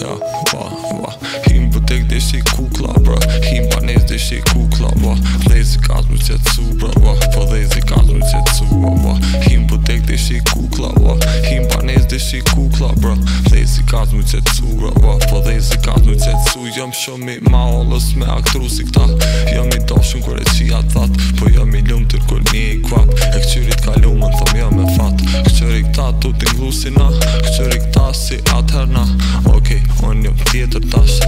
ja, va, va Him bëtek dhe shi kukla, bra Him banes dhe shi kukla, va Lezi kazmë që të cu, bra, va Po lezi kazmë që të cu, va, va Him bëtek dhe shi kukla, va Him banes dhe shi kukla, bra Lezi kazmë që të cu, bra, va Po lezi kazmë që të cu Jëm shumë i ma olës me aktru si këta Jëm i doshën kërë e qia të thatë Po jëm i lumë tërë kërë një i kvapë E këqyrit ka lumën, thëm jëm e fatë Këqyrit ta tu t'inglu Këqyrit ta dia todo nosso.